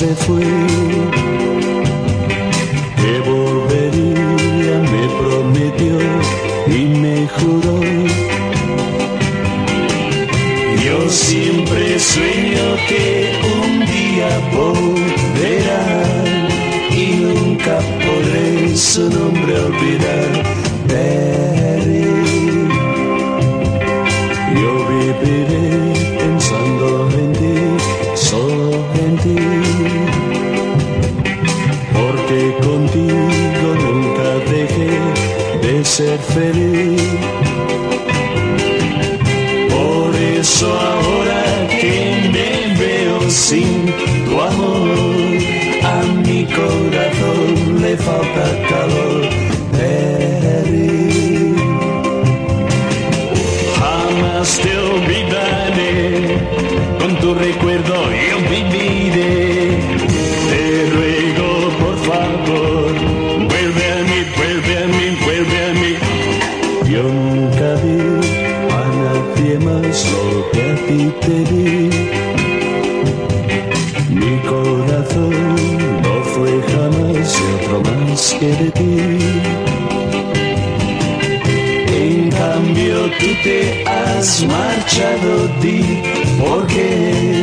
se fue. Que volvería, me prometió y me juró. Yo siempre sueño que un día volverá y nunca podré su nombre olvidar. Betty. Yo viviré pensando en ti, solo en ti. Porque contigo nunca dejé de ser feliz. Por eso sin tu amor, a mi corazón le falta calor. Betty. Jamás te olvidaré, con tu recuerdo yo viviré. Te ruego por favor, vuelve a mí, vuelve a mí, vuelve a mí. Yo nunca vi a nadie más lo que a ti te di. En cambio tú te has marchado di pido ven